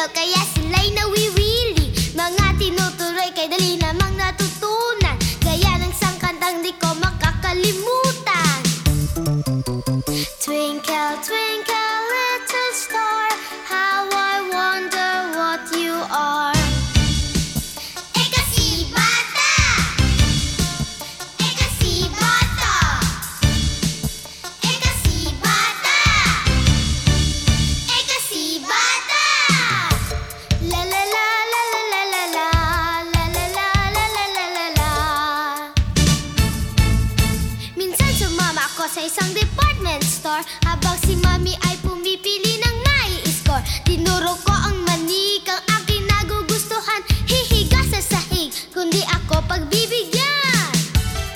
look, yes, and late, no, we sa isang department store. Habang si mami ay pumipili ng nai-score. Tinuro ko ang manikang aking nagugustuhan Hihiga sa sahig, kundi ako pagbibigyan.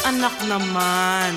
Anak naman,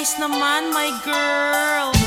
nice naman, my girl.